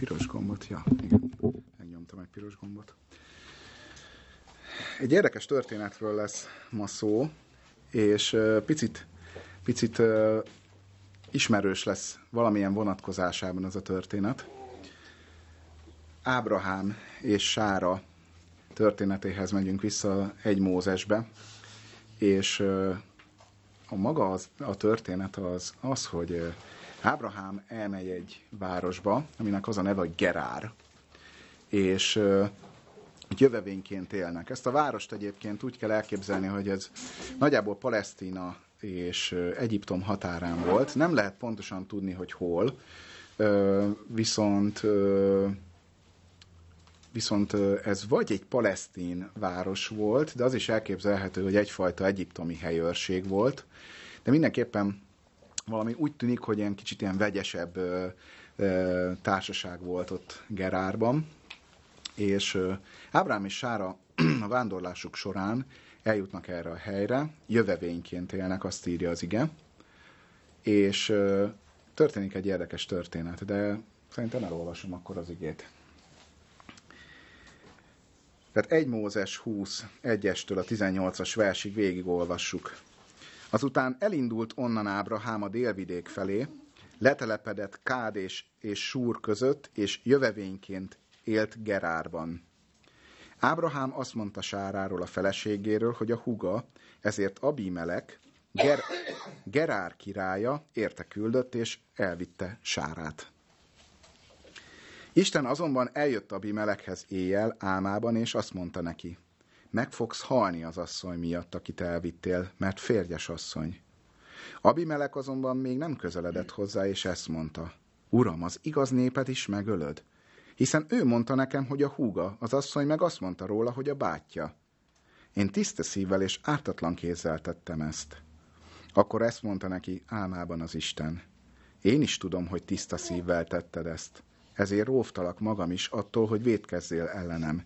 piros gombot? Ja, igen. Megnyomtam egy piros gombot. Egy érdekes történetről lesz ma szó, és picit, picit ismerős lesz valamilyen vonatkozásában ez a történet. Ábrahám és Sára történetéhez megyünk vissza egy Mózesbe, és a maga az, a történet az, az, hogy Ábrahám elmegy egy városba, aminek az a neve, hogy Gerár, és jövevényként élnek. Ezt a várost egyébként úgy kell elképzelni, hogy ez nagyjából Palesztina és Egyiptom határán volt. Nem lehet pontosan tudni, hogy hol, viszont viszont ez vagy egy palesztin város volt, de az is elképzelhető, hogy egyfajta egyiptomi helyőrség volt, de mindenképpen valami úgy tűnik, hogy ilyen kicsit ilyen vegyesebb társaság volt ott Gerárban, és Ábrám és Sára a vándorlásuk során eljutnak erre a helyre, jövevényként élnek, azt írja az ige, és történik egy érdekes történet, de szerintem elolvasom akkor az igét. Tehát 1 Mózes 20, 1-estől a 18-as versig végigolvassuk. Azután elindult onnan Ábrahám a délvidék felé, letelepedett Kád és, és Súr között, és jövevényként élt Gerárban. Ábrahám azt mondta Sáráról a feleségéről, hogy a huga, ezért Abimelek, Ger- Gerár királya érte küldött, és elvitte Sárát. Isten azonban eljött Abimelekhez éjjel álmában, és azt mondta neki, meg fogsz halni az asszony miatt, akit elvittél, mert férjes asszony. Abimelek azonban még nem közeledett hozzá, és ezt mondta, Uram, az igaz népet is megölöd? Hiszen ő mondta nekem, hogy a húga, az asszony meg azt mondta róla, hogy a bátyja. Én tiszta szívvel és ártatlan kézzel tettem ezt. Akkor ezt mondta neki álmában az Isten. Én is tudom, hogy tiszta szívvel tetted ezt. Ezért róvtalak magam is attól, hogy védkezzél ellenem.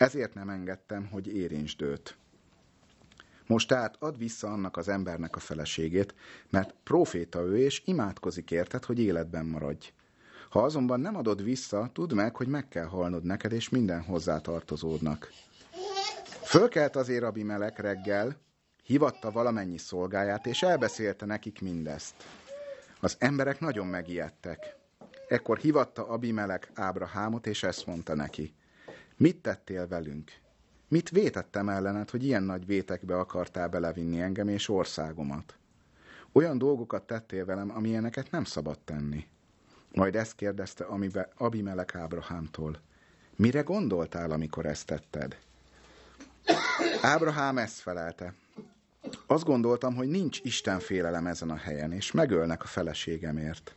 Ezért nem engedtem, hogy érintsd őt. Most tehát add vissza annak az embernek a feleségét, mert proféta ő, és imádkozik érted, hogy életben maradj. Ha azonban nem adod vissza, tudd meg, hogy meg kell halnod neked, és minden hozzá tartozódnak. Fölkelt azért Abimelek reggel, hivatta valamennyi szolgáját, és elbeszélte nekik mindezt. Az emberek nagyon megijedtek. Ekkor hivatta Abimelek Ábrahámot, és ezt mondta neki. Mit tettél velünk? Mit vétettem ellened, hogy ilyen nagy vétekbe akartál belevinni engem és országomat? Olyan dolgokat tettél velem, amilyeneket nem szabad tenni. Majd ezt kérdezte Abimelek Ábrahámtól. Mire gondoltál, amikor ezt tetted? Ábrahám ezt felelte. Azt gondoltam, hogy nincs Isten félelem ezen a helyen, és megölnek a feleségemért.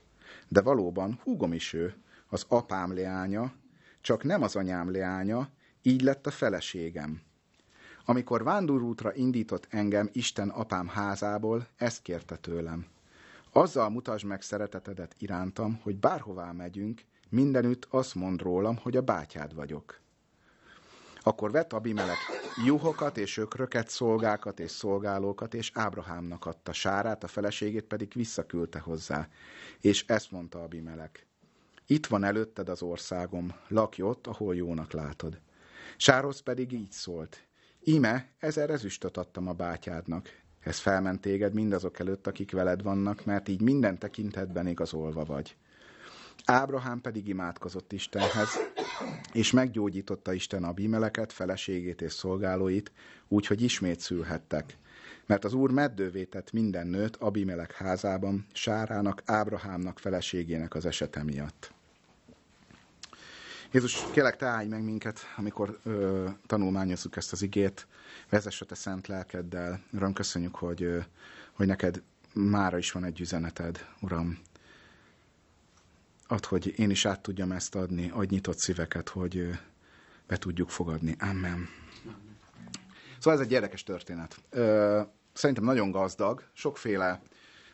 De valóban húgom is ő, az apám leánya, csak nem az anyám leánya, így lett a feleségem. Amikor vándorútra indított engem Isten apám házából, ezt kérte tőlem. Azzal mutasd meg szeretetedet irántam, hogy bárhová megyünk, mindenütt azt mond rólam, hogy a bátyád vagyok. Akkor vett Abimelek juhokat és ökröket, szolgákat és szolgálókat, és Ábrahámnak adta sárát, a feleségét pedig visszaküldte hozzá. És ezt mondta Abimelek. Itt van előtted az országom, lakj ott, ahol jónak látod. Sárosz pedig így szólt. Íme, ezer ezüstöt adtam a bátyádnak. Ez felment téged mindazok előtt, akik veled vannak, mert így minden tekintetben igazolva vagy. Ábrahám pedig imádkozott Istenhez, és meggyógyította Isten Abimeleket, feleségét és szolgálóit, úgy, hogy ismét szülhettek. Mert az Úr meddővé tett minden nőt Abimelek házában, Sárának, Ábrahámnak feleségének az esete miatt. Jézus, kérlek, te állj meg minket, amikor ö, tanulmányozzuk ezt az igét, vezess a te szent lelkeddel. Uram, köszönjük, hogy, ö, hogy neked mára is van egy üzeneted, Uram. Add, hogy én is át tudjam ezt adni, adj nyitott szíveket, hogy ö, be tudjuk fogadni. Amen. Szóval ez egy érdekes történet. Ö, szerintem nagyon gazdag, sokféle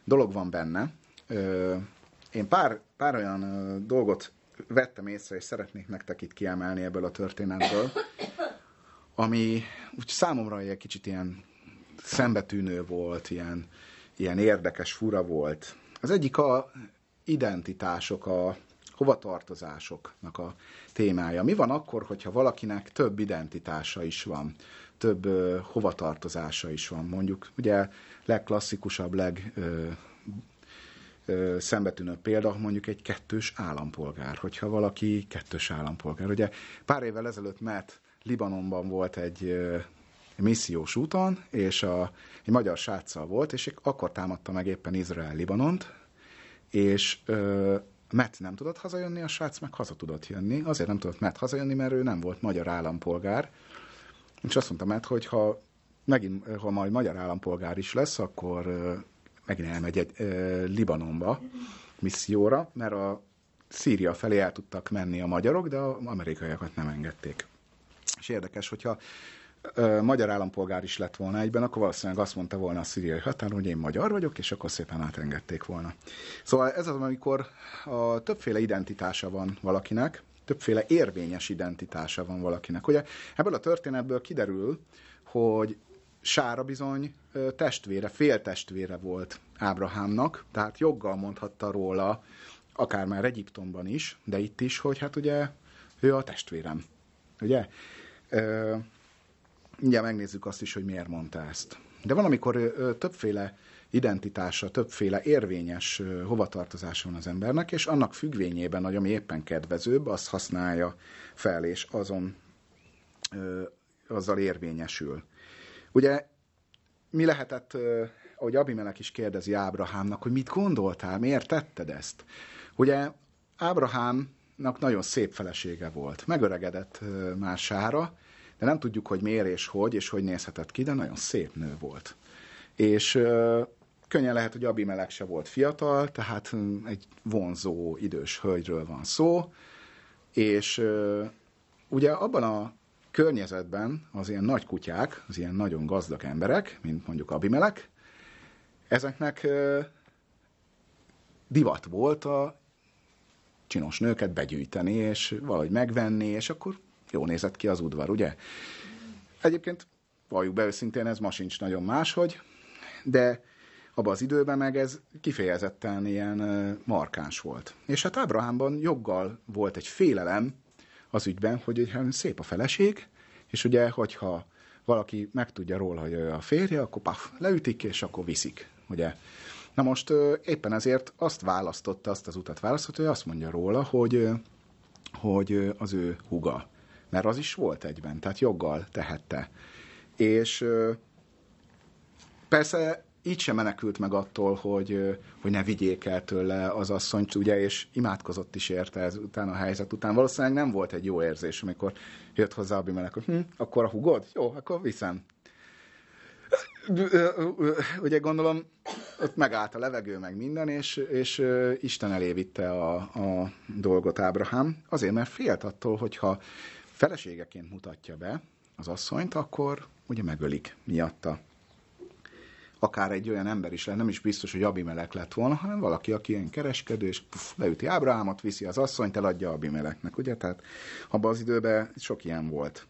dolog van benne. Ö, én pár, pár olyan ö, dolgot vettem észre, és szeretnék nektek itt kiemelni ebből a történetből, ami úgy számomra egy kicsit ilyen szembetűnő volt, ilyen, ilyen érdekes, fura volt. Az egyik a identitások, a hovatartozásoknak a témája. Mi van akkor, hogyha valakinek több identitása is van, több ö, hovatartozása is van? Mondjuk ugye legklasszikusabb, leg ö, ö, szembetűnőbb példa mondjuk egy kettős állampolgár, hogyha valaki kettős állampolgár. Ugye pár évvel ezelőtt mert Libanonban volt egy missziós úton, és a, egy magyar sráccal volt, és akkor támadta meg éppen Izrael Libanont, és ö, Matt nem tudott hazajönni, a srác meg haza tudott jönni. Azért nem tudott Matt hazajönni, mert ő nem volt magyar állampolgár. És azt mondta Matt, hogy ha, megint, ha majd magyar állampolgár is lesz, akkor megint elmegy egy ö, Libanonba misszióra, mert a Szíria felé el tudtak menni a magyarok, de az amerikaiakat nem engedték. És érdekes, hogyha ö, magyar állampolgár is lett volna egyben, akkor valószínűleg azt mondta volna a szíriai határon, hogy én magyar vagyok, és akkor szépen átengedték volna. Szóval ez az, amikor a többféle identitása van valakinek, többféle érvényes identitása van valakinek. Ugye ebből a történetből kiderül, hogy Sára bizony testvére, féltestvére volt Ábrahámnak, tehát joggal mondhatta róla, akár már Egyiptomban is, de itt is, hogy hát ugye ő a testvérem. Ugye? Ugye megnézzük azt is, hogy miért mondta ezt. De van, amikor ö, többféle identitása, többféle érvényes ö, hovatartozása van az embernek, és annak függvényében, hogy ami éppen kedvezőbb, azt használja fel, és azon ö, azzal érvényesül. Ugye mi lehetett, ahogy Abimelek is kérdezi Ábrahámnak, hogy mit gondoltál, miért tetted ezt? Ugye Ábrahámnak nagyon szép felesége volt, megöregedett már Sára, de nem tudjuk, hogy miért és hogy, és hogy nézhetett ki, de nagyon szép nő volt. És könnyen lehet, hogy Abimelek se volt fiatal, tehát hm, egy vonzó, idős hölgyről van szó, és ugye abban a környezetben az ilyen nagy kutyák, az ilyen nagyon gazdag emberek, mint mondjuk Abimelek, ezeknek divat volt a csinos nőket begyűjteni, és valahogy megvenni, és akkor jó nézett ki az udvar, ugye? Egyébként, valljuk be őszintén, ez ma sincs nagyon máshogy, de abban az időben meg ez kifejezetten ilyen markáns volt. És hát Ábrahámban joggal volt egy félelem az ügyben, hogy szép a feleség, és ugye, hogyha valaki megtudja róla, hogy ő a férje, akkor paf, leütik, és akkor viszik, ugye. Na most éppen ezért azt választotta, azt az utat választotta, hogy azt mondja róla, hogy, hogy az ő huga mert az is volt egyben, tehát joggal tehette. És persze így sem menekült meg attól, hogy, hogy ne vigyék el tőle az asszonyt, ugye, és imádkozott is érte ez után a helyzet után. Valószínűleg nem volt egy jó érzés, amikor jött hozzá Abimelek, hogy hm, akkor a hugod? Jó, akkor viszem. Ugye gondolom, ott megállt a levegő, meg minden, és, és Isten elé vitte a, a dolgot Ábrahám, azért, mert félt attól, hogyha feleségeként mutatja be az asszonyt, akkor ugye megölik miatta. Akár egy olyan ember is lehet, nem is biztos, hogy Abimelek lett volna, hanem valaki, aki ilyen kereskedő, és puf, leüti Ábrahámot, viszi az asszonyt, eladja Abimeleknek, ugye? Tehát abban az időben sok ilyen volt.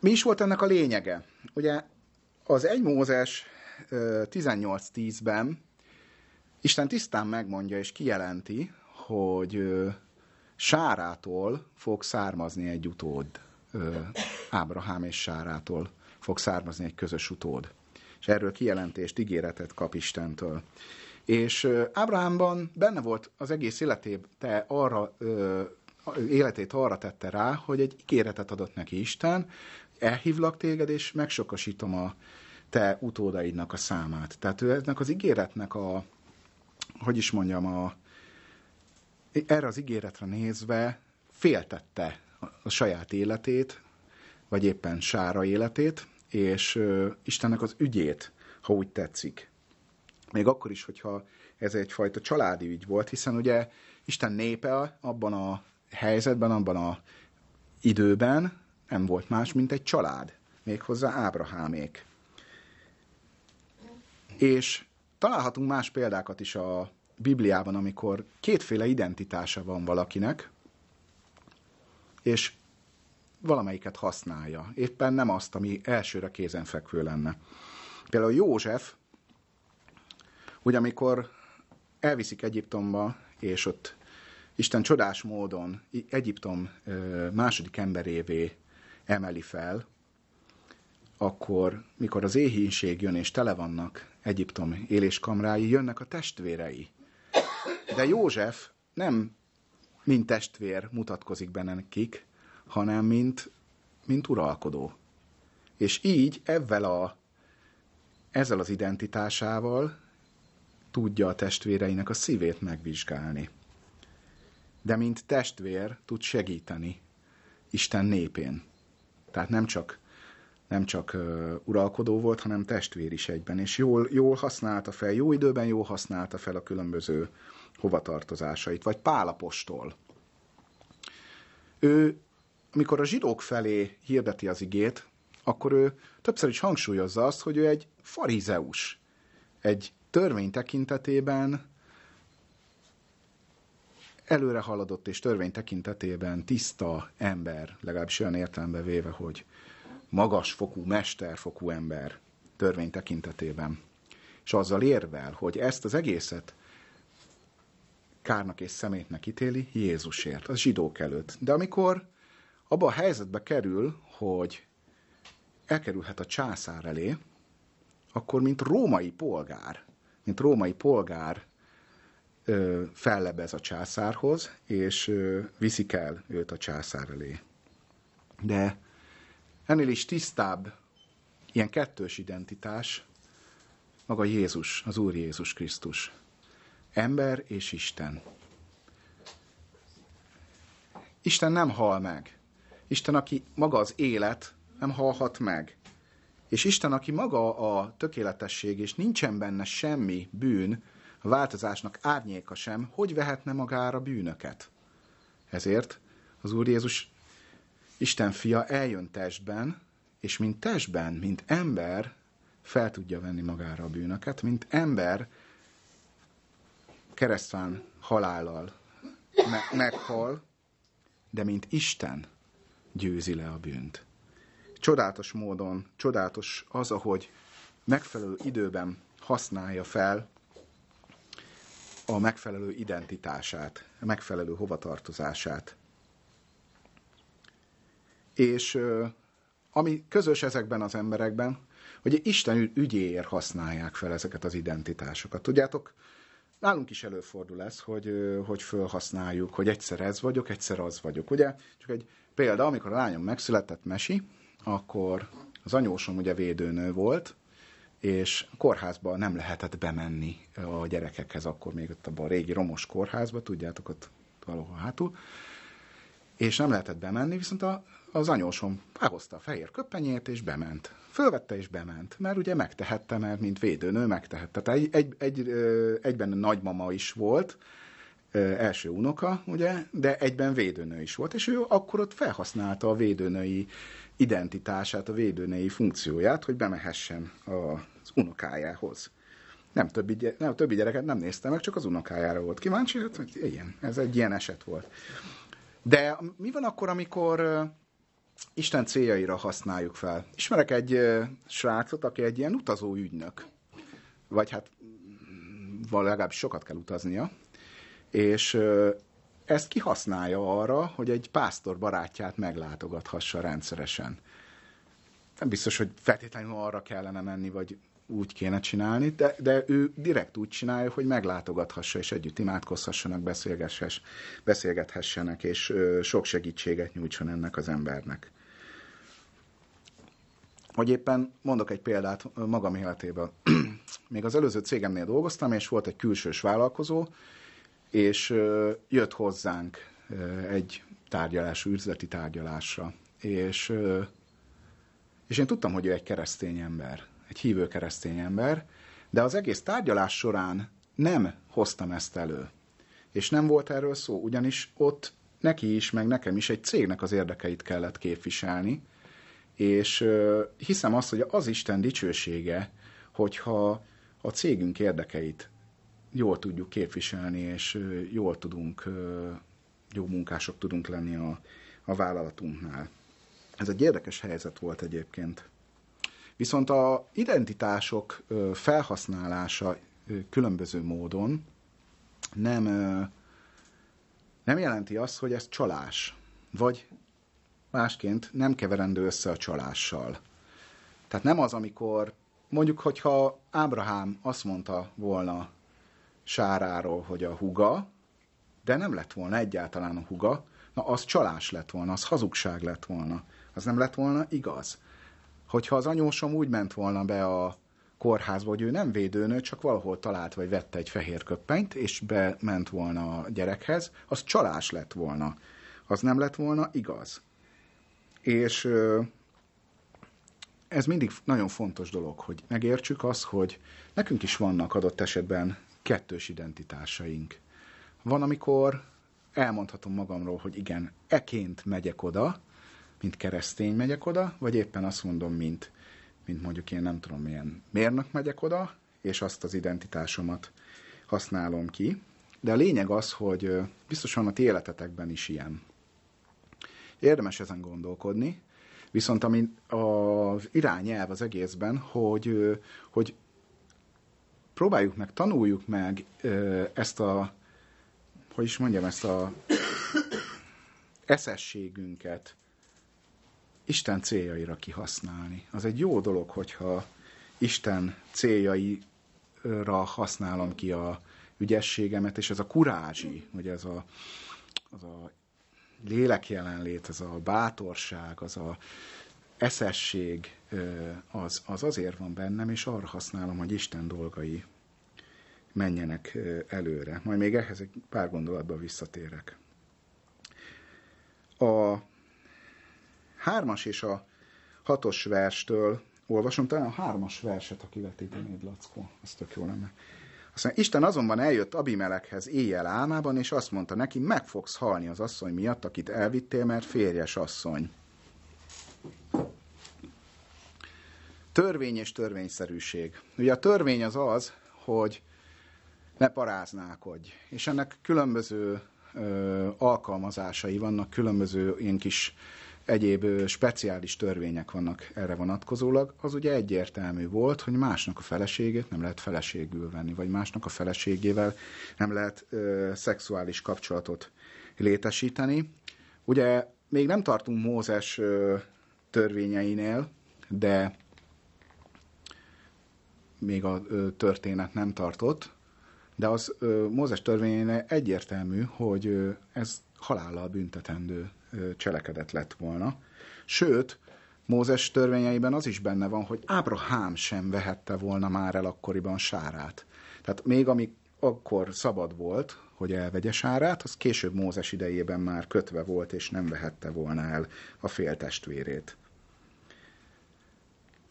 Mi is volt ennek a lényege? Ugye az 1 Mózes 18.10-ben Isten tisztán megmondja és kijelenti, hogy Sárától fog származni egy utód. Ábrahám és Sárától fog származni egy közös utód. És erről kijelentést, ígéretet kap Istentől. És Ábrahámban benne volt az egész életét, te arra, életét arra tette rá, hogy egy ígéretet adott neki Isten, elhívlak téged, és megsokasítom a te utódaidnak a számát. Tehát ő ennek az ígéretnek a, hogy is mondjam, a, erre az ígéretre nézve féltette a saját életét, vagy éppen Sára életét, és uh, Istennek az ügyét, ha úgy tetszik. Még akkor is, hogyha ez egyfajta családi ügy volt, hiszen ugye Isten népe abban a helyzetben, abban a időben nem volt más, mint egy család, méghozzá Ábrahámék. És találhatunk más példákat is a Bibliában, amikor kétféle identitása van valakinek, és valamelyiket használja. Éppen nem azt, ami elsőre kézenfekvő lenne. Például József, ugye amikor elviszik Egyiptomba, és ott Isten csodás módon Egyiptom második emberévé emeli fel, akkor, mikor az éhínség jön és tele vannak Egyiptom éléskamrái, jönnek a testvérei. De József nem mint testvér mutatkozik benne nekik, hanem mint, mint uralkodó. És így ezzel, a, ezzel az identitásával tudja a testvéreinek a szívét megvizsgálni. De mint testvér tud segíteni Isten népén. Tehát nem csak, nem csak uh, uralkodó volt, hanem testvér is egyben. És jól, jól használta fel, jó időben jól használta fel a különböző hovatartozásait. Vagy Pálapostól. Ő, amikor a zsidók felé hirdeti az igét, akkor ő többször is hangsúlyozza azt, hogy ő egy farizeus, egy törvény tekintetében előre haladott és törvény tekintetében tiszta ember, legalábbis olyan értelembe véve, hogy magasfokú, mesterfokú ember törvény tekintetében. És azzal érvel, hogy ezt az egészet kárnak és szemétnek ítéli Jézusért, az zsidók előtt. De amikor abba a helyzetbe kerül, hogy elkerülhet a császár elé, akkor mint római polgár, mint római polgár ö, fellebez a császárhoz, és ö, viszik el őt a császár elé. De ennél is tisztább ilyen kettős identitás maga Jézus, az Úr Jézus Krisztus. Ember és Isten. Isten nem hal meg. Isten, aki maga az élet, nem halhat meg. És Isten, aki maga a tökéletesség, és nincsen benne semmi bűn, a változásnak árnyéka sem, hogy vehetne magára bűnöket? Ezért az Úr Jézus Isten fia eljön testben, és mint testben, mint ember fel tudja venni magára a bűnöket, mint ember keresztván halállal me- meghal, de mint Isten győzi le a bűnt. Csodálatos módon, csodálatos az, ahogy megfelelő időben használja fel a megfelelő identitását, a megfelelő hovatartozását. És ami közös ezekben az emberekben, hogy Isten ügyéért használják fel ezeket az identitásokat. Tudjátok, nálunk is előfordul ez, hogy, hogy felhasználjuk, hogy egyszer ez vagyok, egyszer az vagyok. Ugye, csak egy példa, amikor a lányom megszületett Mesi, akkor az anyósom ugye védőnő volt, és a kórházba nem lehetett bemenni a gyerekekhez, akkor még ott abban a régi romos kórházba, tudjátok, ott valahol hátul, és nem lehetett bemenni, viszont a, az anyósom elhozta a fehér köpenyét, és bement. Fölvette és bement, mert ugye megtehette, mert mint védőnő megtehette. Tehát egy, egy, egy, egyben nagymama is volt, első unoka, ugye, de egyben védőnő is volt, és ő akkor ott felhasználta a védőnői identitását, a védőnői funkcióját, hogy bemehessen az unokájához. Nem többi, nem, többi gyereket nem nézte meg, csak az unokájára volt kíváncsi, hát, hogy igen, ez egy ilyen eset volt. De mi van akkor, amikor Isten céljaira használjuk fel? Ismerek egy srácot, aki egy ilyen utazó ügynök. Vagy hát legalábbis sokat kell utaznia. És ezt kihasználja arra, hogy egy pásztor barátját meglátogathassa rendszeresen. Nem biztos, hogy feltétlenül arra kellene menni, vagy úgy kéne csinálni, de, de ő direkt úgy csinálja, hogy meglátogathassa, és együtt imádkozhassanak, beszélgethessenek, és ö, sok segítséget nyújtson ennek az embernek. Hogy éppen mondok egy példát magam életéből. Még az előző cégemnél dolgoztam, és volt egy külsős vállalkozó, és jött hozzánk egy tárgyalású, üzleti tárgyalásra. És, és én tudtam, hogy ő egy keresztény ember egy hívő keresztény ember, de az egész tárgyalás során nem hoztam ezt elő. És nem volt erről szó, ugyanis ott neki is, meg nekem is egy cégnek az érdekeit kellett képviselni, és hiszem azt, hogy az Isten dicsősége, hogyha a cégünk érdekeit jól tudjuk képviselni, és jól tudunk, jó munkások tudunk lenni a, a vállalatunknál. Ez egy érdekes helyzet volt egyébként. Viszont a identitások felhasználása különböző módon nem, nem jelenti azt, hogy ez csalás. Vagy másként nem keverendő össze a csalással. Tehát nem az, amikor mondjuk, hogyha Ábrahám azt mondta volna Sáráról, hogy a huga, de nem lett volna egyáltalán a huga, na az csalás lett volna, az hazugság lett volna. Az nem lett volna igaz. Hogyha az anyósom úgy ment volna be a kórházba, hogy ő nem védőnő, csak valahol talált, vagy vette egy fehér köppenyt, és bement volna a gyerekhez, az csalás lett volna. Az nem lett volna igaz. És ez mindig nagyon fontos dolog, hogy megértsük azt, hogy nekünk is vannak adott esetben kettős identitásaink. Van, amikor elmondhatom magamról, hogy igen, eként megyek oda, mint keresztény megyek oda, vagy éppen azt mondom, mint, mint mondjuk én nem tudom milyen mérnök megyek oda, és azt az identitásomat használom ki. De a lényeg az, hogy biztosan a ti életetekben is ilyen. Érdemes ezen gondolkodni, viszont ami az irányelv az egészben, hogy, hogy próbáljuk meg, tanuljuk meg ezt a, hogy is mondjam, ezt a eszességünket Isten céljaira kihasználni. Az egy jó dolog, hogyha Isten céljaira használom ki a ügyességemet, és ez a kurázsi, hogy ez a, az a lélek jelenlét, ez a bátorság, az a eszesség, az, az azért van bennem, és arra használom, hogy Isten dolgai menjenek előre. Majd még ehhez egy pár gondolatban visszatérek. A hármas és a hatos verstől olvasom, talán a hármas verset, aki vetítenéd, Lackó, az tök jó lenne. Azt mondja, Isten azonban eljött Abimelekhez éjjel álmában, és azt mondta neki, meg fogsz halni az asszony miatt, akit elvittél, mert férjes asszony. Törvény és törvényszerűség. Ugye a törvény az az, hogy ne paráználkodj. És ennek különböző ö, alkalmazásai vannak, különböző ilyen kis egyéb speciális törvények vannak erre vonatkozólag, az ugye egyértelmű volt, hogy másnak a feleségét nem lehet feleségül venni, vagy másnak a feleségével nem lehet ö, szexuális kapcsolatot létesíteni. Ugye még nem tartunk Mózes ö, törvényeinél, de még a történet nem tartott, de az Mózes törvényénél egyértelmű, hogy ez halállal büntetendő cselekedet lett volna. Sőt, Mózes törvényeiben az is benne van, hogy Ábrahám sem vehette volna már el akkoriban sárát. Tehát még ami akkor szabad volt, hogy elvegye sárát, az később Mózes idejében már kötve volt, és nem vehette volna el a féltestvérét.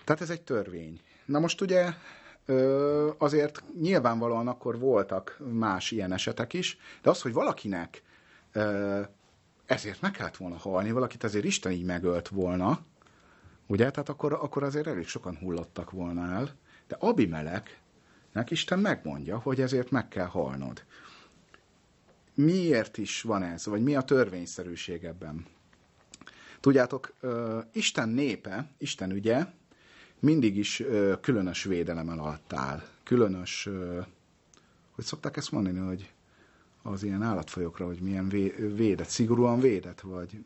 Tehát ez egy törvény. Na most ugye azért nyilvánvalóan akkor voltak más ilyen esetek is, de az, hogy valakinek ezért meg kellett volna halni, valakit ezért Isten így megölt volna, ugye? Tehát akkor, akkor azért elég sokan hullottak volna el. De Abimeleknek Isten megmondja, hogy ezért meg kell halnod. Miért is van ez, vagy mi a törvényszerűség ebben? Tudjátok, Isten népe, Isten ügye mindig is különös védelem alatt áll. Különös, hogy szokták ezt mondani, hogy az ilyen állatfajokra, hogy milyen védett, szigorúan védett, vagy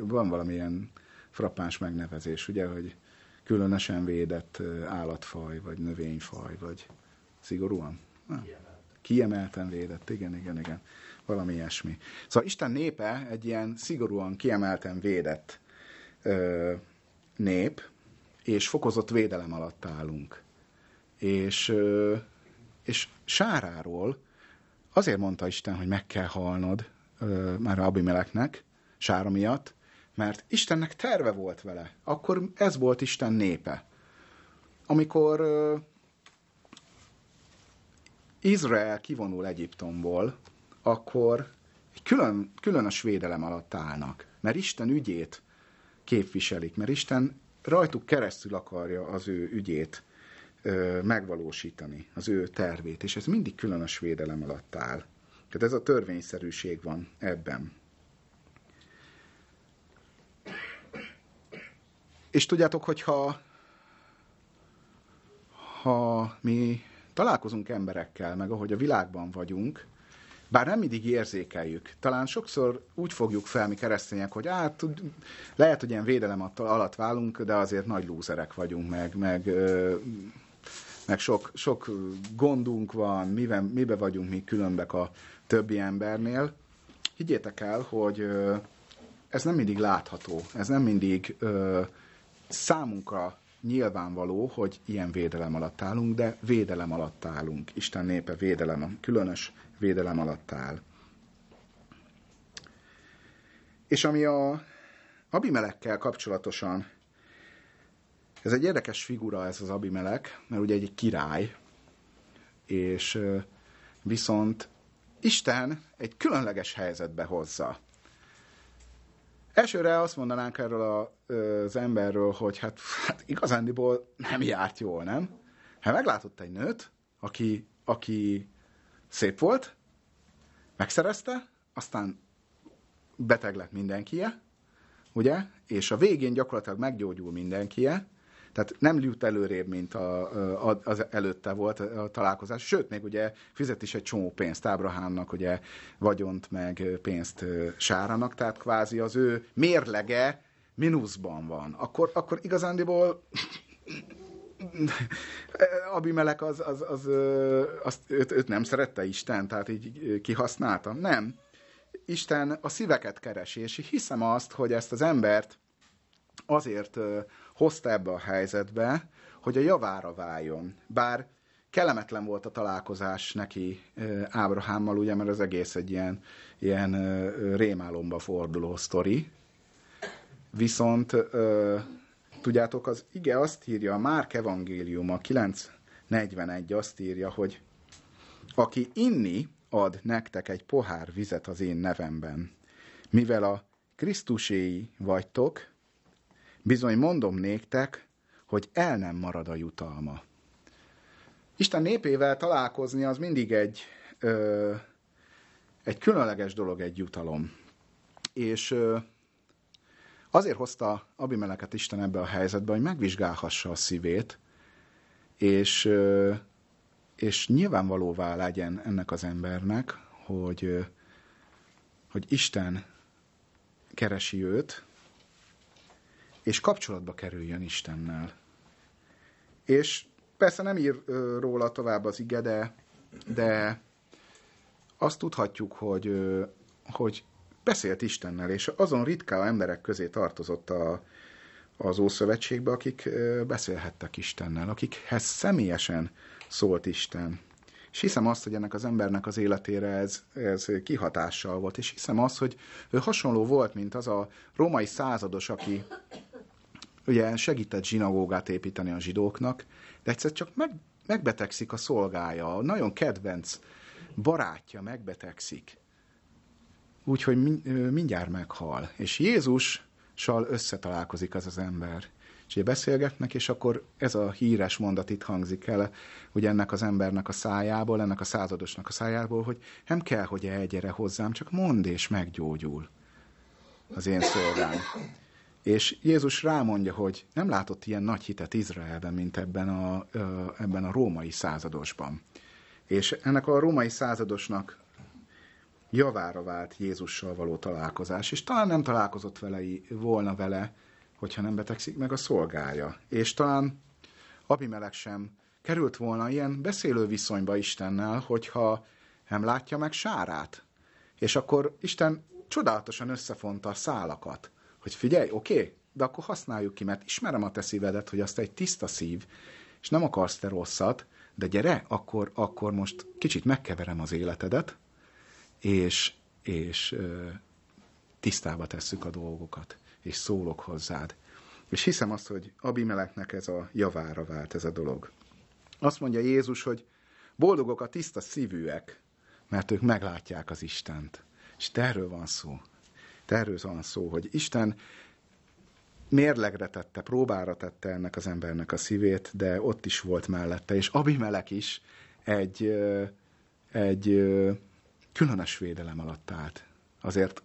van valamilyen frappáns megnevezés, ugye, hogy különösen védett állatfaj, vagy növényfaj, vagy szigorúan? Kiemelt. Kiemelten védett, igen, igen, igen. Valami ilyesmi. Szóval Isten népe egy ilyen szigorúan kiemelten védett ö, nép, és fokozott védelem alatt állunk. És, és Sáráról Azért mondta Isten, hogy meg kell halnod már Abimeleknek, Sára miatt, mert Istennek terve volt vele. Akkor ez volt Isten népe. Amikor Izrael kivonul Egyiptomból, akkor külön, különös védelem alatt állnak, mert Isten ügyét képviselik, mert Isten rajtuk keresztül akarja az ő ügyét ö, megvalósítani, az ő tervét, és ez mindig különös védelem alatt áll. Tehát ez a törvényszerűség van ebben. És tudjátok, hogyha ha mi találkozunk emberekkel, meg ahogy a világban vagyunk, bár nem mindig érzékeljük. Talán sokszor úgy fogjuk fel mi keresztények, hogy hát lehet, hogy ilyen védelem alatt válunk, de azért nagy lúzerek vagyunk, meg, meg, meg sok, sok gondunk van, miben, mibe vagyunk mi különbek a többi embernél. Higgyétek el, hogy ez nem mindig látható, ez nem mindig számunkra nyilvánvaló, hogy ilyen védelem alatt állunk, de védelem alatt állunk. Isten népe védelem, különös védelem alatt áll. És ami a Abimelekkel kapcsolatosan, ez egy érdekes figura ez az Abimelek, mert ugye egy király, és viszont Isten egy különleges helyzetbe hozza. Elsőre azt mondanánk erről a, az emberről, hogy hát, hát igazándiból nem járt jól, nem? Hát meglátott egy nőt, aki, aki szép volt, megszerezte, aztán beteg lett mindenkie, ugye? És a végén gyakorlatilag meggyógyul mindenkie, tehát nem jut előrébb, mint a, a, az előtte volt a találkozás. Sőt, még ugye fizet is egy csomó pénzt Ábrahámnak, ugye vagyont meg pénzt Sárának, tehát kvázi az ő mérlege mínuszban van. Akkor, akkor igazándiból Abimelek az, az, az, az őt, őt nem szerette Isten, tehát így kihasználta. Nem. Isten a szíveket keresi, és hiszem azt, hogy ezt az embert azért hozta ebbe a helyzetbe, hogy a javára váljon. Bár kellemetlen volt a találkozás neki Ábrahámmal, ugye, mert az egész egy ilyen, ilyen rémálomba forduló sztori. Viszont tudjátok, az ige azt írja, a Márk evangélium, a 941 azt írja, hogy aki inni, ad nektek egy pohár vizet az én nevemben. Mivel a Krisztuséi vagytok, bizony mondom néktek, hogy el nem marad a jutalma. Isten népével találkozni az mindig egy, ö, egy különleges dolog, egy jutalom. És ö, Azért hozta Abimeleket Isten ebbe a helyzetbe, hogy megvizsgálhassa a szívét, és, és nyilvánvalóvá legyen ennek az embernek, hogy, hogy Isten keresi őt, és kapcsolatba kerüljön Istennel. És persze nem ír róla tovább az ige, de, de azt tudhatjuk, hogy, hogy beszélt Istennel, és azon ritkán emberek közé tartozott a, az Ószövetségbe, akik beszélhettek Istennel, akikhez személyesen szólt Isten. És hiszem azt, hogy ennek az embernek az életére ez, ez kihatással volt, és hiszem azt, hogy ő hasonló volt, mint az a római százados, aki ugye segített zsinagógát építeni a zsidóknak, de egyszer csak meg, megbetegszik a szolgája, a nagyon kedvenc barátja megbetegszik úgyhogy mindjárt meghal. És Jézussal összetalálkozik az az ember. És ugye beszélgetnek, és akkor ez a híres mondat itt hangzik el, ugye ennek az embernek a szájából, ennek a századosnak a szájából, hogy nem kell, hogy elgyere hozzám, csak mond és meggyógyul az én szolgám. És Jézus rámondja, hogy nem látott ilyen nagy hitet Izraelben, mint ebben a, ebben a római századosban. És ennek a római századosnak javára vált Jézussal való találkozás, és talán nem találkozott vele, volna vele, hogyha nem betegszik meg a szolgája. És talán Abimelek sem került volna ilyen beszélő viszonyba Istennel, hogyha nem látja meg Sárát. És akkor Isten csodálatosan összefonta a szálakat, hogy figyelj, oké, okay, de akkor használjuk ki, mert ismerem a te szívedet, hogy azt egy tiszta szív, és nem akarsz te rosszat, de gyere, akkor, akkor most kicsit megkeverem az életedet, és, és tisztába tesszük a dolgokat, és szólok hozzád. És hiszem azt, hogy Abimeleknek ez a javára vált ez a dolog. Azt mondja Jézus, hogy boldogok a tiszta szívűek, mert ők meglátják az Istent. És erről van szó. Erről van szó, hogy Isten mérlegre tette, próbára tette ennek az embernek a szívét, de ott is volt mellette, és Abimelek is egy, egy különös védelem alatt állt. Azért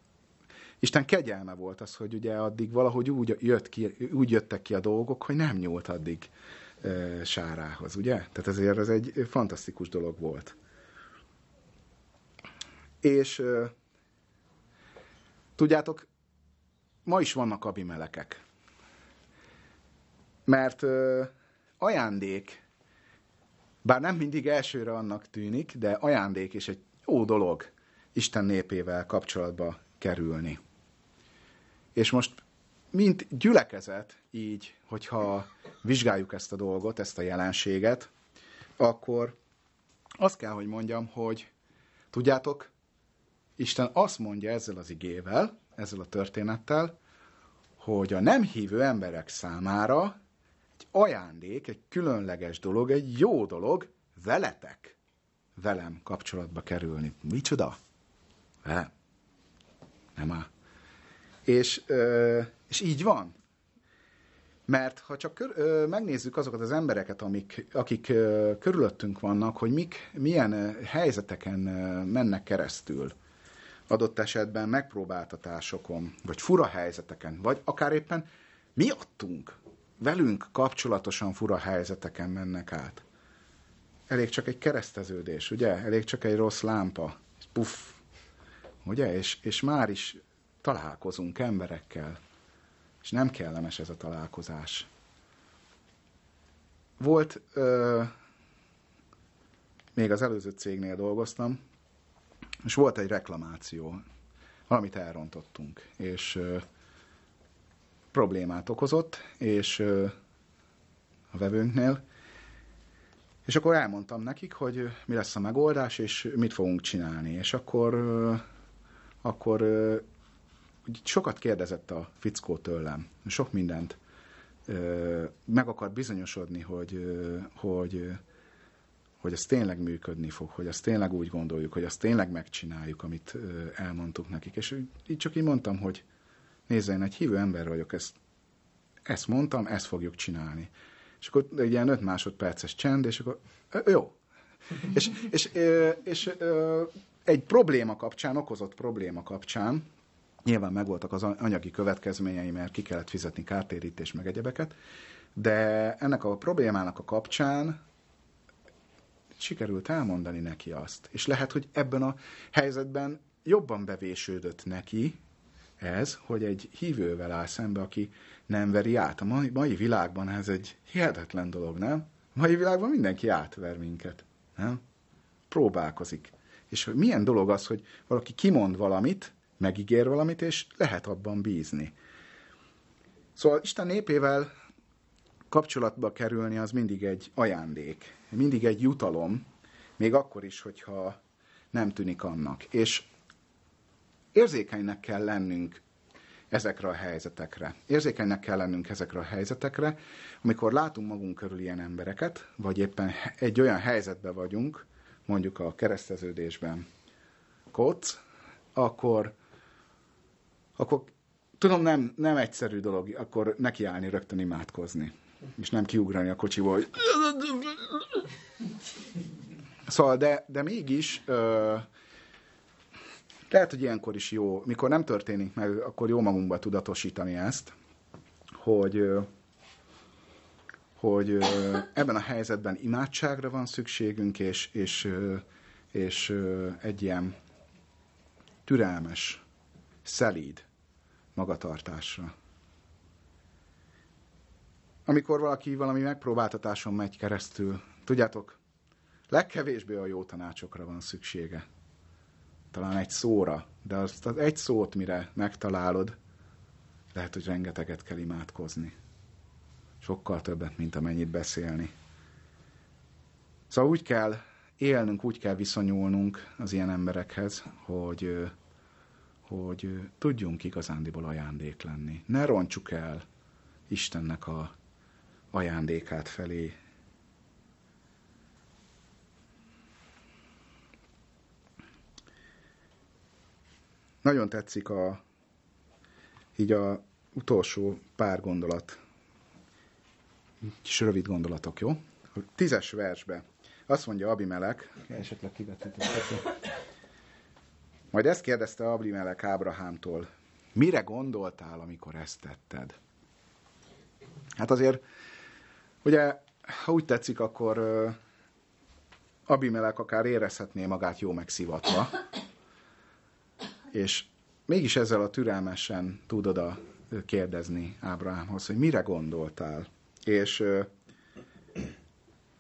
Isten kegyelme volt az, hogy ugye addig valahogy úgy, jött ki, úgy jöttek ki a dolgok, hogy nem nyúlt addig e, Sárához, ugye? Tehát ezért ez egy fantasztikus dolog volt. És tudjátok, ma is vannak abimelekek. Mert ajándék, bár nem mindig elsőre annak tűnik, de ajándék és egy jó dolog Isten népével kapcsolatba kerülni. És most mint gyülekezet így, hogyha vizsgáljuk ezt a dolgot, ezt a jelenséget, akkor azt kell, hogy mondjam, hogy tudjátok, Isten azt mondja ezzel az igével, ezzel a történettel, hogy a nem hívő emberek számára egy ajándék, egy különleges dolog, egy jó dolog veletek, velem kapcsolatba kerülni. Micsoda? Velem? Nem áll. És, és így van. Mert ha csak kör, ö, megnézzük azokat az embereket, amik, akik ö, körülöttünk vannak, hogy mik, milyen ö, helyzeteken ö, mennek keresztül, adott esetben megpróbáltatásokon, vagy fura helyzeteken, vagy akár éppen miattunk, velünk kapcsolatosan fura helyzeteken mennek át. Elég csak egy kereszteződés, ugye? Elég csak egy rossz lámpa. Puff. Ugye? És, és már is találkozunk emberekkel, és nem kellemes ez a találkozás. Volt, ö, még az előző cégnél dolgoztam, és volt egy reklamáció, valamit elrontottunk, és ö, problémát okozott, és ö, a vevőnknél, és akkor elmondtam nekik, hogy mi lesz a megoldás, és mit fogunk csinálni. És akkor, akkor sokat kérdezett a fickó tőlem, sok mindent. Meg akart bizonyosodni, hogy, hogy, hogy ez tényleg működni fog, hogy azt tényleg úgy gondoljuk, hogy azt tényleg megcsináljuk, amit elmondtuk nekik. És így csak így mondtam, hogy nézze, én egy hívő ember vagyok, ezt, ezt mondtam, ezt fogjuk csinálni. És akkor egy ilyen öt másodperces csend, és akkor jó. és, és, és, és egy probléma kapcsán, okozott probléma kapcsán, Nyilván megvoltak az anyagi következményei, mert ki kellett fizetni kártérítés meg egyebeket, de ennek a problémának a kapcsán sikerült elmondani neki azt. És lehet, hogy ebben a helyzetben jobban bevésődött neki ez, hogy egy hívővel áll szembe, aki nem veri át. A mai, mai világban ez egy hihetetlen dolog, nem? A mai világban mindenki átver minket, nem? Próbálkozik. És milyen dolog az, hogy valaki kimond valamit, megígér valamit, és lehet abban bízni. Szóval Isten népével kapcsolatba kerülni az mindig egy ajándék, mindig egy jutalom, még akkor is, hogyha nem tűnik annak. És érzékenynek kell lennünk ezekre a helyzetekre. Érzékenynek kell lennünk ezekre a helyzetekre, amikor látunk magunk körül ilyen embereket, vagy éppen egy olyan helyzetben vagyunk, mondjuk a kereszteződésben kocz, akkor akkor tudom, nem, nem egyszerű dolog, akkor nekiállni rögtön imádkozni. És nem kiugrani a kocsiból, hogy... Szóval, de, de mégis ö, lehet, hogy ilyenkor is jó, mikor nem történik meg, akkor jó magunkba tudatosítani ezt, hogy hogy ebben a helyzetben imádságra van szükségünk, és, és, és egy ilyen türelmes, szelíd magatartásra. Amikor valaki valami megpróbáltatáson megy keresztül, tudjátok, legkevésbé a jó tanácsokra van szüksége. Talán egy szóra, de azt az egy szót, mire megtalálod, lehet, hogy rengeteget kell imádkozni. Sokkal többet, mint amennyit beszélni. Szóval úgy kell élnünk, úgy kell viszonyulnunk az ilyen emberekhez, hogy hogy tudjunk igazándiból ajándék lenni. Ne roncsuk el Istennek a ajándékát felé. Nagyon tetszik a, így a utolsó pár gondolat, kis rövid gondolatok, jó? A tízes versbe. Azt mondja Abimelek, esetleg kivetített, majd ezt kérdezte Abimelek Ábrahámtól, mire gondoltál, amikor ezt tetted? Hát azért, ugye, ha úgy tetszik, akkor Abimelek akár érezhetné magát jó megszivatva, És mégis ezzel a türelmesen tud oda kérdezni Ábrahámhoz, hogy mire gondoltál, és ö,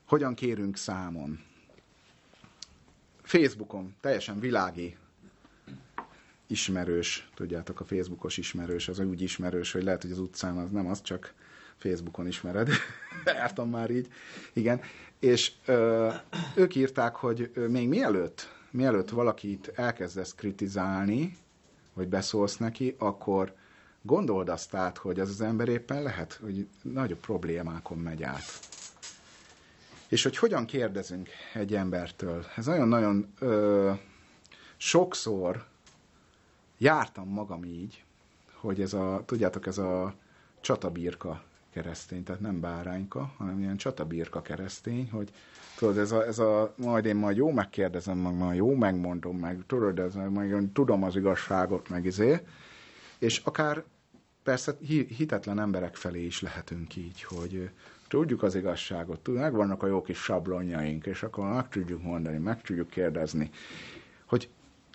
hogyan kérünk számon. Facebookon teljesen világi ismerős, tudjátok, a Facebookos ismerős, az úgy ismerős, hogy lehet, hogy az utcán az nem az, csak Facebookon ismered. Jártam már így. Igen. És ö, ők írták, hogy még mielőtt, mielőtt valakit elkezdesz kritizálni, vagy beszólsz neki, akkor gondold azt át, hogy az az ember éppen lehet, hogy nagyobb problémákon megy át. És hogy hogyan kérdezünk egy embertől. Ez nagyon-nagyon ö, sokszor jártam magam így, hogy ez a, tudjátok, ez a csatabírka keresztény, tehát nem bárányka, hanem ilyen csatabírka keresztény, hogy tudod, ez a, ez a majd én majd jó megkérdezem, meg majd jó megmondom, meg tudod, ez majd tudom az igazságot, meg izé, és akár persze hitetlen emberek felé is lehetünk így, hogy tudjuk az igazságot, megvannak a jó kis sablonjaink, és akkor meg tudjuk mondani, meg tudjuk kérdezni,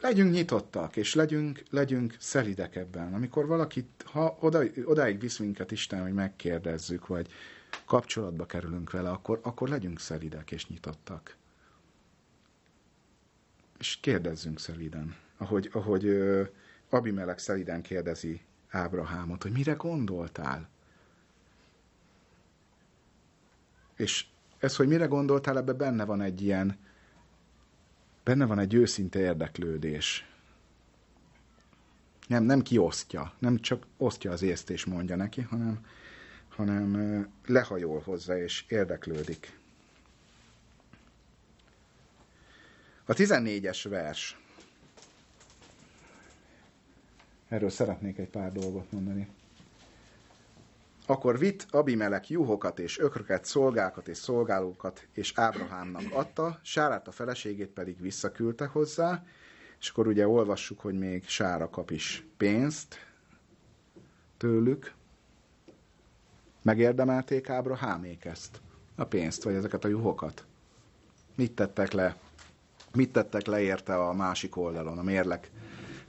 legyünk nyitottak, és legyünk, legyünk szelidek ebben. Amikor valakit, ha oda, odáig visz minket Isten, hogy megkérdezzük, vagy kapcsolatba kerülünk vele, akkor, akkor legyünk szelidek és nyitottak. És kérdezzünk szeliden. Ahogy, ahogy uh, Abimelek szeliden kérdezi Ábrahámot, hogy mire gondoltál? És ez, hogy mire gondoltál, ebbe benne van egy ilyen, benne van egy őszinte érdeklődés. Nem, nem kiosztja, nem csak osztja az észt és mondja neki, hanem, hanem lehajol hozzá és érdeklődik. A 14-es vers. Erről szeretnék egy pár dolgot mondani. Akkor vitt Abimelek juhokat és ökröket, szolgákat és szolgálókat, és Ábrahámnak adta, Sárát a feleségét pedig visszaküldte hozzá, és akkor ugye olvassuk, hogy még Sára kap is pénzt tőlük. Megérdemelték Ábrahámék ezt, a pénzt, vagy ezeket a juhokat. Mit tettek le? Mit tettek le érte a másik oldalon, a mérlek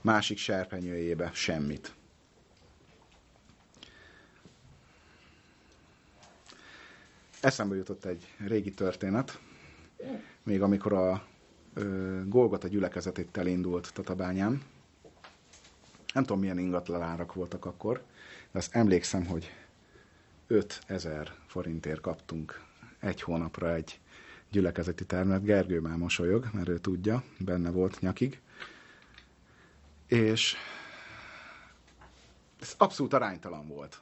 másik serpenyőjébe? Semmit. Eszembe jutott egy régi történet, még amikor a ö, Golgota gyülekezetét elindult Tatabányán. Nem tudom, milyen ingatlanárak voltak akkor, de azt emlékszem, hogy 5000 forintért kaptunk egy hónapra egy gyülekezeti termet. Gergő már mosolyog, mert ő tudja, benne volt nyakig. És ez abszolút aránytalan volt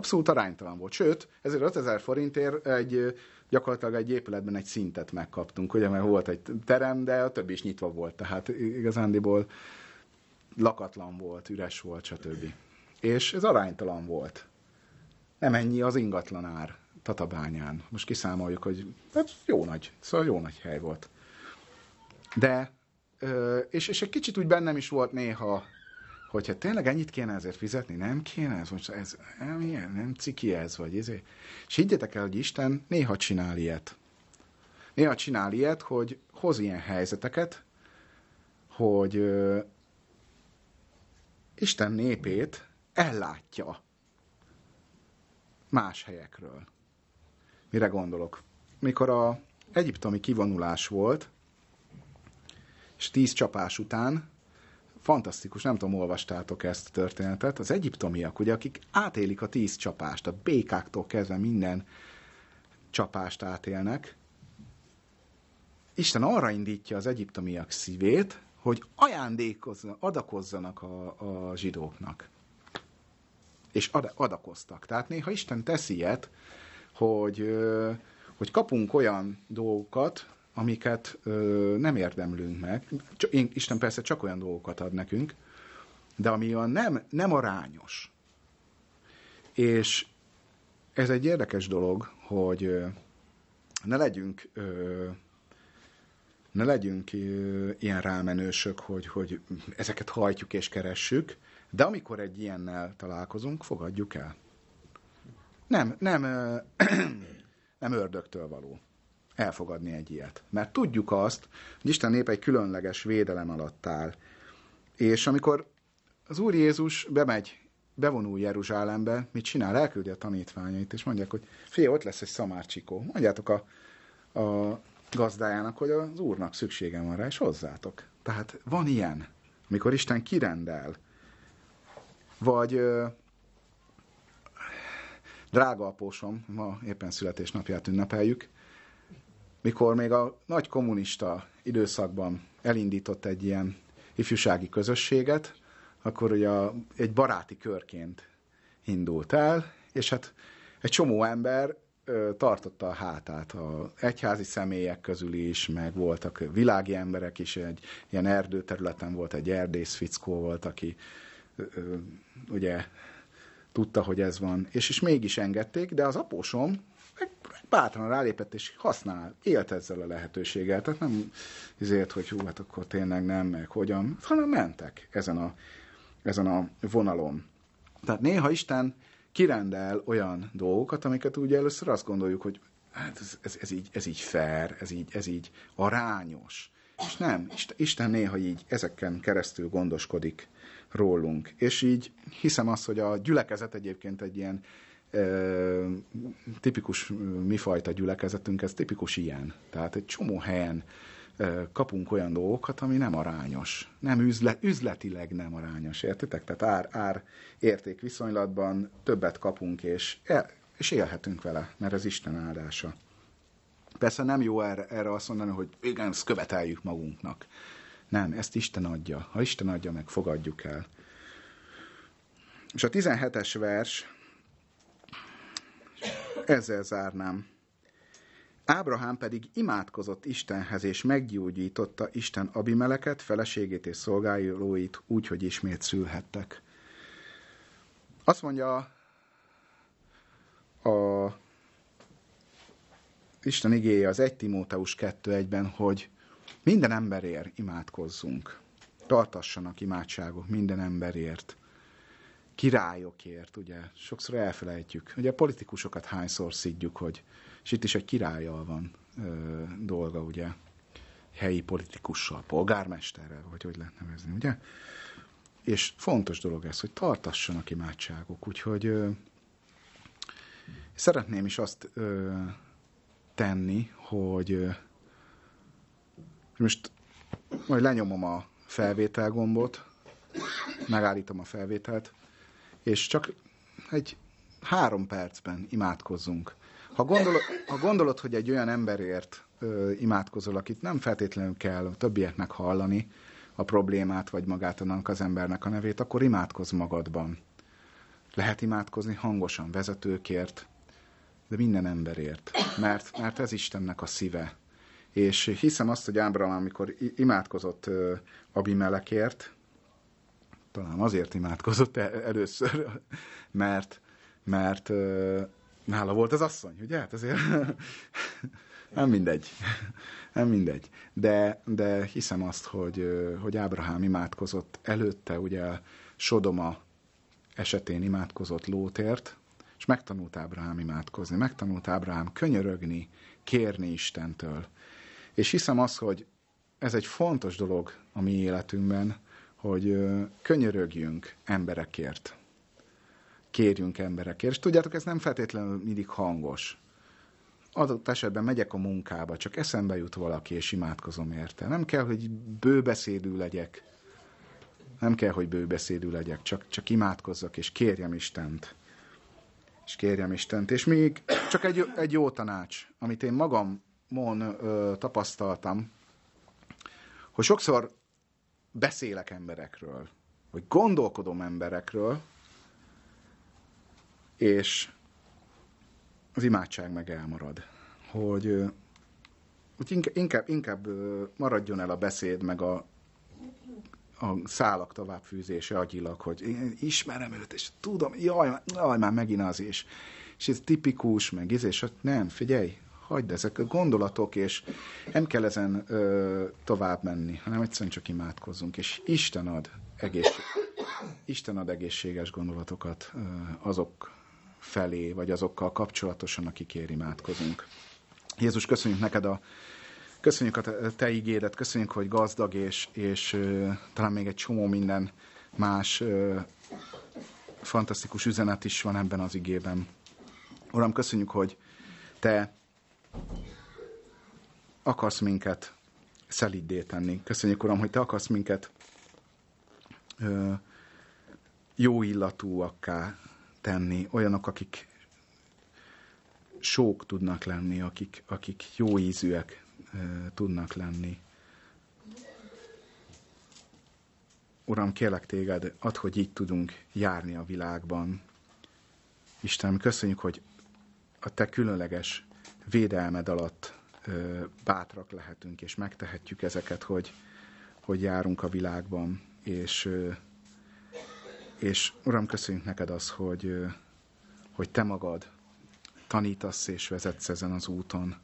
abszolút aránytalan volt. Sőt, ezért 5000 forintért egy, gyakorlatilag egy épületben egy szintet megkaptunk, ugye, mert volt egy terem, de a többi is nyitva volt, tehát igazándiból lakatlan volt, üres volt, stb. És ez aránytalan volt. Nem ennyi az ingatlan ár Tatabányán. Most kiszámoljuk, hogy hát jó nagy, szóval jó nagy hely volt. De, és, és egy kicsit úgy bennem is volt néha hogyha tényleg ennyit kéne ezért fizetni, nem kéne ez most, ez nem ilyen, nem ciki ez, vagy ezért. És higgyetek el, hogy Isten néha csinál ilyet. Néha csinál ilyet, hogy hoz ilyen helyzeteket, hogy ö, Isten népét ellátja más helyekről. Mire gondolok? Mikor a egyiptomi kivonulás volt, és tíz csapás után fantasztikus, nem tudom, olvastátok ezt a történetet, az egyiptomiak, ugye, akik átélik a tíz csapást, a békáktól kezdve minden csapást átélnek, Isten arra indítja az egyiptomiak szívét, hogy ajándékozzanak, adakozzanak a, a zsidóknak. És ad, adakoztak. Tehát néha Isten tesz ilyet, hogy, hogy kapunk olyan dolgokat, amiket ö, nem érdemlünk meg. Csak, Isten persze csak olyan dolgokat ad nekünk, de ami a nem, nem arányos. És ez egy érdekes dolog, hogy ö, ne legyünk ö, ne legyünk ö, ilyen rámenősök, hogy, hogy ezeket hajtjuk és keressük, de amikor egy ilyennel találkozunk, fogadjuk el. Nem, nem, nem ördögtől való elfogadni egy ilyet. Mert tudjuk azt, hogy Isten nép egy különleges védelem alatt áll. És amikor az Úr Jézus bemegy, bevonul Jeruzsálembe, mit csinál? Elküldi a tanítványait, és mondják, hogy fia, ott lesz egy szamárcsikó. Mondjátok a, a gazdájának, hogy az Úrnak szüksége van rá, és hozzátok. Tehát van ilyen, amikor Isten kirendel, vagy ö, drága apósom, ma éppen születésnapját ünnepeljük, mikor még a nagy kommunista időszakban elindított egy ilyen ifjúsági közösséget, akkor ugye egy baráti körként indult el, és hát egy csomó ember ö, tartotta a hátát a egyházi személyek közül is, meg voltak világi emberek is, egy ilyen erdőterületen volt egy erdész fickó volt, aki ö, ö, ugye tudta, hogy ez van, és is mégis engedték, de az apósom bátran rálépett, és használ, élt ezzel a lehetőséggel. Tehát nem azért, hogy hú, hát akkor tényleg nem, meg hogyan, hanem mentek ezen a, ezen a vonalon. Tehát néha Isten kirendel olyan dolgokat, amiket ugye először azt gondoljuk, hogy hát ez, ez, ez, így, ez így fair, ez így, ez így arányos. És nem, Isten néha így ezeken keresztül gondoskodik rólunk. És így hiszem azt, hogy a gyülekezet egyébként egy ilyen tipikus mifajta gyülekezetünk, ez tipikus ilyen. Tehát egy csomó helyen kapunk olyan dolgokat, ami nem arányos. Nem üzlet, üzletileg nem arányos, értitek? Tehát ár, ár érték viszonylatban többet kapunk, és, el, és élhetünk vele, mert ez Isten áldása. Persze nem jó erre, erre azt mondani, hogy igen, ezt követeljük magunknak. Nem, ezt Isten adja. Ha Isten adja, meg fogadjuk el. És a 17-es vers ezzel zárnám. Ábrahám pedig imádkozott Istenhez, és meggyógyította Isten Abimeleket, feleségét és szolgálóit úgy, hogy ismét szülhettek. Azt mondja a Isten igéje az 1 Timóteus 2.1-ben, hogy minden emberért imádkozzunk. Tartassanak imádságok minden emberért királyokért, ugye, sokszor elfelejtjük. Ugye a politikusokat hányszor szidjuk, hogy, és itt is egy királlyal van ö, dolga, ugye, helyi politikussal, polgármesterrel, vagy hogy lehet nevezni, ugye? És fontos dolog ez, hogy tartassanak imádságok, úgyhogy ö, szeretném is azt ö, tenni, hogy ö, most majd lenyomom a felvétel gombot, megállítom a felvételt, és csak egy három percben imádkozzunk. Ha gondolod, ha gondolod hogy egy olyan emberért ö, imádkozol, akit nem feltétlenül kell a többieknek hallani a problémát, vagy magát annak az embernek a nevét, akkor imádkozz magadban. Lehet imádkozni hangosan, vezetőkért, de minden emberért, mert, mert ez Istennek a szíve. És hiszem azt, hogy Ábrahám, amikor imádkozott Abimelekért, talán azért imádkozott e- először, mert, mert nála volt az asszony, ugye? Hát azért nem mindegy. Nem mindegy. De, de hiszem azt, hogy, hogy Ábrahám imádkozott előtte, ugye Sodoma esetén imádkozott Lótért, és megtanult Ábrahám imádkozni, megtanult Ábrahám könyörögni, kérni Istentől. És hiszem azt, hogy ez egy fontos dolog a mi életünkben, hogy könyörögjünk emberekért. Kérjünk emberekért. És tudjátok, ez nem feltétlenül mindig hangos. Adott esetben megyek a munkába, csak eszembe jut valaki, és imádkozom érte. Nem kell, hogy bőbeszédű legyek. Nem kell, hogy bőbeszédű legyek, csak, csak imádkozzak, és kérjem Istent. És kérjem Istent. És még csak egy, egy jó tanács, amit én magamon ö, tapasztaltam, hogy sokszor beszélek emberekről, vagy gondolkodom emberekről, és az imádság meg elmarad. Hogy, hogy inkább, inkább, maradjon el a beszéd, meg a, a szálak továbbfűzése agyilag, hogy én ismerem őt, és tudom, jaj, jaj már megint az is. És ez tipikus, meg ez, és nem, figyelj, hagyd ezek a gondolatok, és nem kell ezen ö, tovább menni, hanem egyszerűen csak imádkozzunk, és Isten ad, egészség, Isten ad egészséges gondolatokat ö, azok felé, vagy azokkal kapcsolatosan, akikért imádkozunk. Jézus, köszönjük neked a Köszönjük a te, igédet, köszönjük, hogy gazdag, és, és ö, talán még egy csomó minden más ö, fantasztikus üzenet is van ebben az igében. Uram, köszönjük, hogy te akarsz minket szeliddé tenni. Köszönjük, Uram, hogy te akarsz minket ö, jó illatúakká tenni, olyanok, akik sók tudnak lenni, akik, akik jó ízűek e, tudnak lenni. Uram, kérlek téged, add, hogy így tudunk járni a világban. Istenem, köszönjük, hogy a te különleges védelmed alatt bátrak lehetünk, és megtehetjük ezeket, hogy, hogy járunk a világban, és, és Uram, köszönjük neked az, hogy, hogy te magad tanítasz és vezetsz ezen az úton.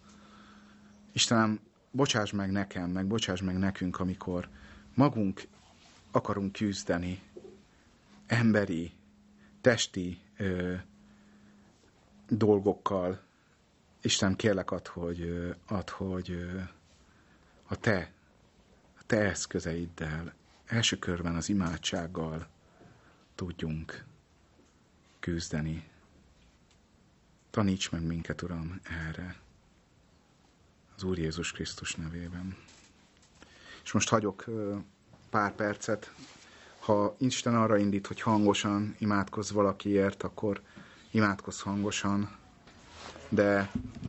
Istenem, bocsáss meg nekem, meg bocsáss meg nekünk, amikor magunk akarunk küzdeni emberi, testi ö, dolgokkal. Isten, kérlek ad, hogy, ad, hogy a te, a te eszközeiddel, első körben az imádsággal tudjunk küzdeni. Taníts meg minket, Uram, erre. Az Úr Jézus Krisztus nevében. És most hagyok pár percet. Ha Isten arra indít, hogy hangosan imádkozz valakiért, akkor imádkozz hangosan, de